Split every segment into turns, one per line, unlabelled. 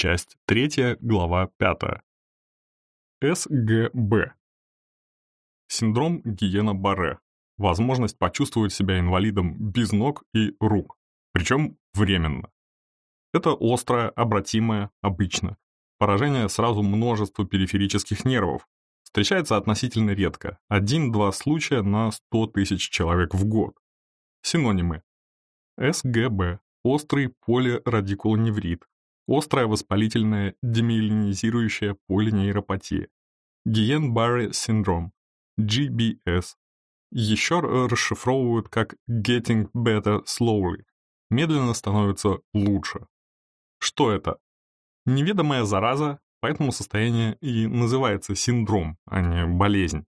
Часть 3, глава 5. СГБ. Синдром Гиена-Барре. Возможность почувствовать себя инвалидом без ног и рук, причем временно. Это острое, обратимое, обычно. Поражение сразу множества периферических нервов. Встречается относительно редко, 1-2 случая на 100 тысяч человек в год. Синонимы. СГБ. Острый полирадикулоневрит, острая воспалительная демиелинизирующая полинейропатия, Гиен-Барре синдром, GBS. Еще расшифровывают как Getting Better Slowly, медленно становится лучше. Что это? Неведомая зараза, поэтому состояние и называется синдром, а не болезнь.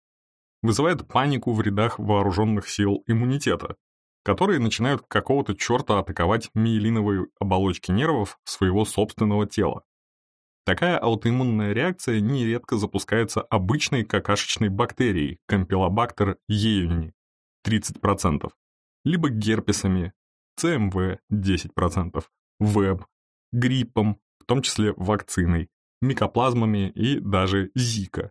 Вызывает панику в рядах вооруженных сил иммунитета, которые начинают какого-то черта атаковать миелиновые оболочки нервов своего собственного тела. Такая аутоиммунная реакция нередко запускается обычной какашечной бактерией Campylobacter jejuni 30%, либо герпесами ЦМВ 10%, ВЭБ, гриппом, в том числе вакциной, микоплазмами и даже Зика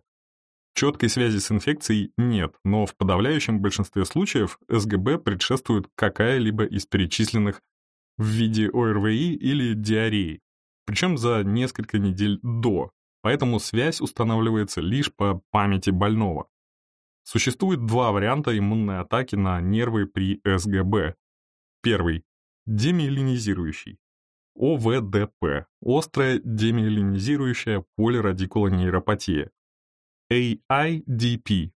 Четкой связи с инфекцией нет, но в подавляющем большинстве случаев СГБ предшествует какая-либо из перечисленных в виде ОРВИ или диареи, причем за несколько недель до, поэтому связь устанавливается лишь по памяти больного. Существует два варианта иммунной атаки на нервы при СГБ. Первый – демиелинизирующий. ОВДП – острая демиелинизирующая полирадикулонейропатия. AIDP,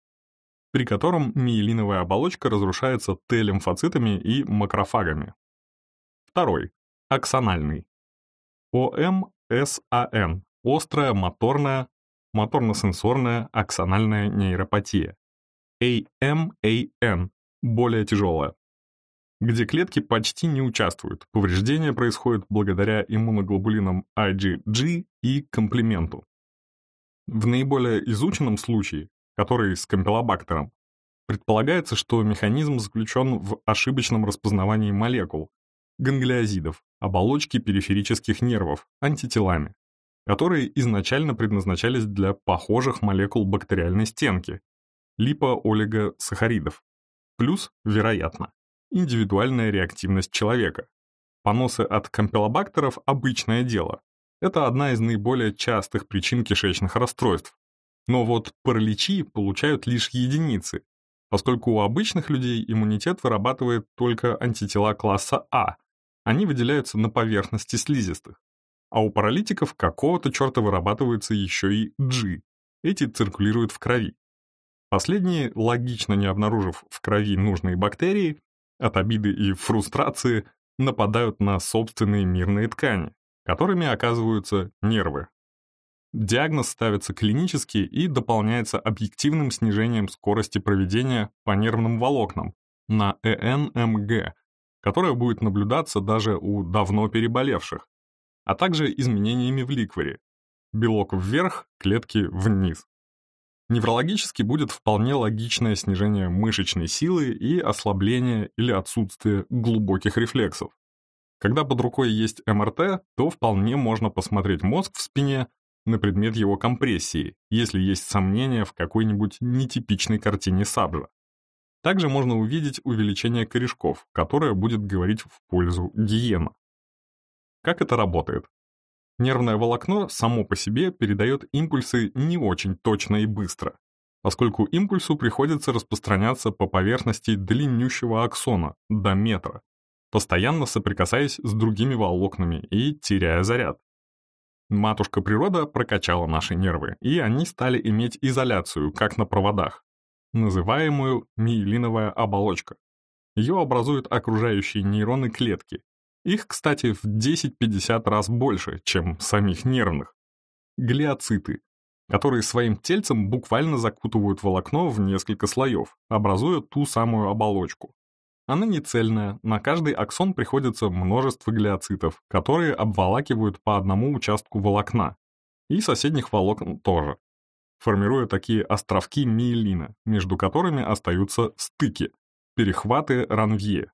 при котором миелиновая оболочка разрушается Т-лимфоцитами и макрофагами. Второй. Аксональный. ОМСАН. Острая моторная, моторно-сенсорная аксональная нейропатия. AMAN. Более тяжелая. Где клетки почти не участвуют. Повреждение происходит благодаря иммуноглобулинам IgG и комплементу. В наиболее изученном случае, который с кампилобактером, предполагается, что механизм заключен в ошибочном распознавании молекул, ганглиозидов, оболочки периферических нервов, антителами, которые изначально предназначались для похожих молекул бактериальной стенки, липоолигосахаридов, плюс, вероятно, индивидуальная реактивность человека. Поносы от кампилобактеров – обычное дело, это одна из наиболее частых причин кишечных расстройств. Но вот параличи получают лишь единицы, поскольку у обычных людей иммунитет вырабатывает только антитела класса А, они выделяются на поверхности слизистых. А у паралитиков какого-то черта вырабатывается еще и G, эти циркулируют в крови. Последние, логично не обнаружив в крови нужные бактерии, от обиды и фрустрации нападают на собственные мирные ткани которыми оказываются нервы. Диагноз ставится клинически и дополняется объективным снижением скорости проведения по нервным волокнам на ЭНМГ, которое будет наблюдаться даже у давно переболевших, а также изменениями в ликворе. Белок вверх, клетки вниз. Неврологически будет вполне логичное снижение мышечной силы и ослабление или отсутствие глубоких рефлексов. Когда под рукой есть МРТ, то вполне можно посмотреть мозг в спине на предмет его компрессии, если есть сомнения в какой-нибудь нетипичной картине Сабжа. Также можно увидеть увеличение корешков, которое будет говорить в пользу гиена. Как это работает? Нервное волокно само по себе передает импульсы не очень точно и быстро, поскольку импульсу приходится распространяться по поверхности длиннющего аксона до метра, постоянно соприкасаясь с другими волокнами и теряя заряд. Матушка природа прокачала наши нервы, и они стали иметь изоляцию, как на проводах, называемую миелиновая оболочка. Ее образуют окружающие нейроны клетки. Их, кстати, в 10-50 раз больше, чем самих нервных. Глиоциты, которые своим тельцем буквально закутывают волокно в несколько слоев, образуя ту самую оболочку. Она не цельная, на каждый аксон приходится множество глиоцитов, которые обволакивают по одному участку волокна, и соседних волокон тоже, формируя такие островки миелина, между которыми остаются стыки, перехваты ранвье.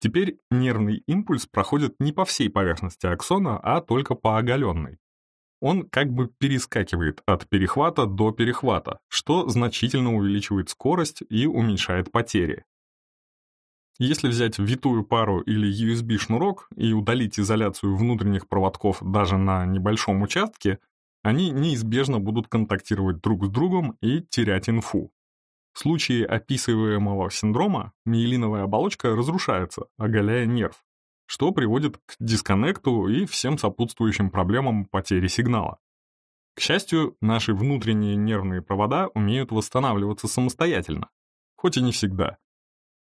Теперь нервный импульс проходит не по всей поверхности аксона, а только по оголенной. Он как бы перескакивает от перехвата до перехвата, что значительно увеличивает скорость и уменьшает потери. Если взять витую пару или USB-шнурок и удалить изоляцию внутренних проводков даже на небольшом участке, они неизбежно будут контактировать друг с другом и терять инфу. В случае описываемого синдрома миелиновая оболочка разрушается, оголяя нерв, что приводит к дисконнекту и всем сопутствующим проблемам потери сигнала. К счастью, наши внутренние нервные провода умеют восстанавливаться самостоятельно, хоть и не всегда.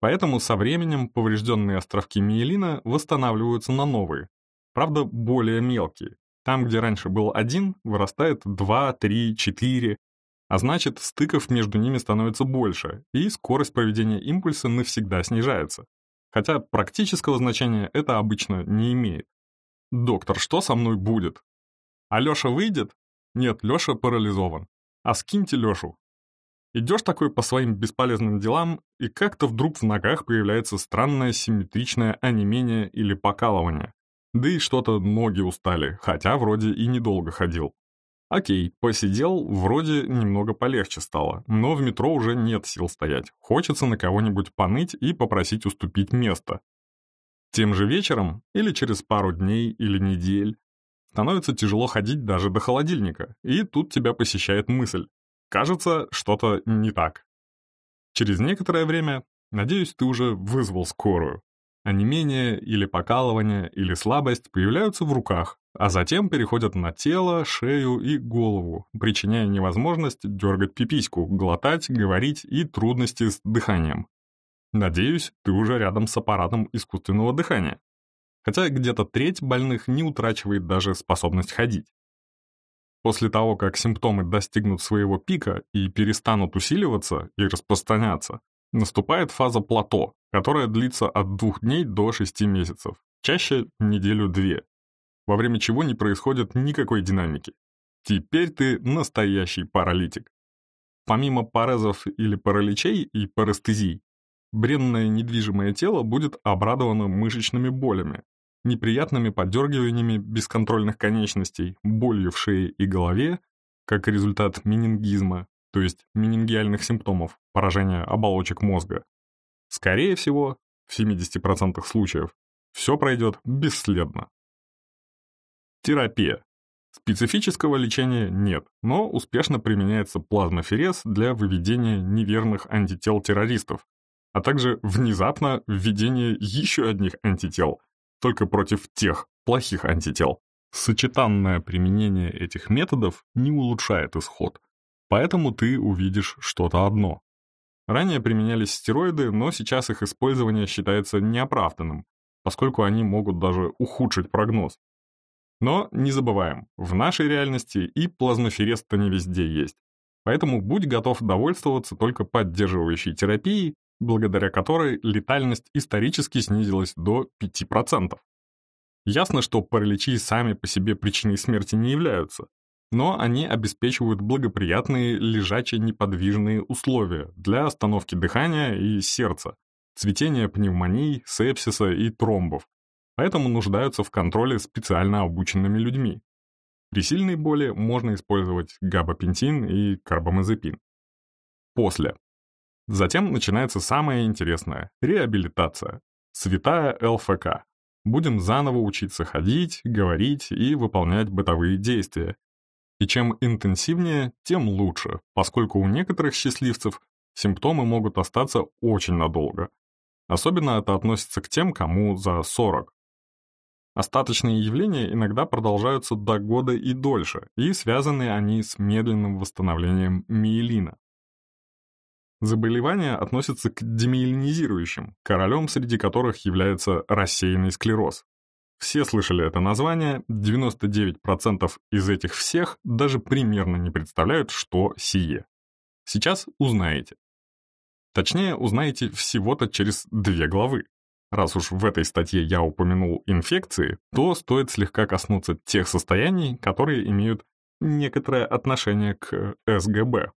Поэтому со временем поврежденные островки миелина восстанавливаются на новые, правда более мелкие. Там, где раньше был один, вырастает 2, 3, 4, а значит, стыков между ними становится больше, и скорость проведения импульса навсегда снижается. Хотя практического значения это обычно не имеет. «Доктор, что со мной будет?» «А Лёша выйдет?» «Нет, Лёша парализован. А скиньте Лёшу». Идёшь такой по своим бесполезным делам, и как-то вдруг в ногах появляется странное симметричное онемение или покалывание. Да и что-то ноги устали, хотя вроде и недолго ходил. Окей, посидел, вроде немного полегче стало, но в метро уже нет сил стоять. Хочется на кого-нибудь поныть и попросить уступить место. Тем же вечером, или через пару дней или недель, становится тяжело ходить даже до холодильника, и тут тебя посещает мысль. Кажется, что-то не так. Через некоторое время, надеюсь, ты уже вызвал скорую. Онемение или покалывание или слабость появляются в руках, а затем переходят на тело, шею и голову, причиняя невозможность дергать пипиську, глотать, говорить и трудности с дыханием. Надеюсь, ты уже рядом с аппаратом искусственного дыхания. Хотя где-то треть больных не утрачивает даже способность ходить. После того, как симптомы достигнут своего пика и перестанут усиливаться и распространяться, наступает фаза плато, которая длится от двух дней до шести месяцев, чаще неделю-две, во время чего не происходит никакой динамики. Теперь ты настоящий паралитик. Помимо парезов или параличей и парестезий, бренное недвижимое тело будет обрадовано мышечными болями, неприятными подергиваниями бесконтрольных конечностей, болью в шее и голове, как результат менингизма, то есть менингиальных симптомов поражения оболочек мозга. Скорее всего, в 70% случаев, все пройдет бесследно. Терапия. Специфического лечения нет, но успешно применяется плазмоферез для выведения неверных антител террористов, а также внезапно введение еще одних антител, только против тех плохих антител. Сочетанное применение этих методов не улучшает исход, поэтому ты увидишь что-то одно. Ранее применялись стероиды, но сейчас их использование считается неоправданным, поскольку они могут даже ухудшить прогноз. Но не забываем, в нашей реальности и плазмоферез-то не везде есть. Поэтому будь готов довольствоваться только поддерживающей терапией, благодаря которой летальность исторически снизилась до 5%. Ясно, что параличи сами по себе причиной смерти не являются, но они обеспечивают благоприятные лежачие неподвижные условия для остановки дыхания и сердца, цветения пневмоний, сепсиса и тромбов, поэтому нуждаются в контроле специально обученными людьми. При сильной боли можно использовать габапентин и карбамазепин. После. Затем начинается самое интересное – реабилитация. Святая ЛФК. Будем заново учиться ходить, говорить и выполнять бытовые действия. И чем интенсивнее, тем лучше, поскольку у некоторых счастливцев симптомы могут остаться очень надолго. Особенно это относится к тем, кому за 40. Остаточные явления иногда продолжаются до года и дольше, и связаны они с медленным восстановлением миелина. Заболевания относятся к демиелинизирующим, королем среди которых является рассеянный склероз. Все слышали это название, 99% из этих всех даже примерно не представляют, что сие. Сейчас узнаете. Точнее, узнаете всего-то через две главы. Раз уж в этой статье я упомянул инфекции, то стоит слегка коснуться тех состояний, которые имеют некоторое отношение к СГБ.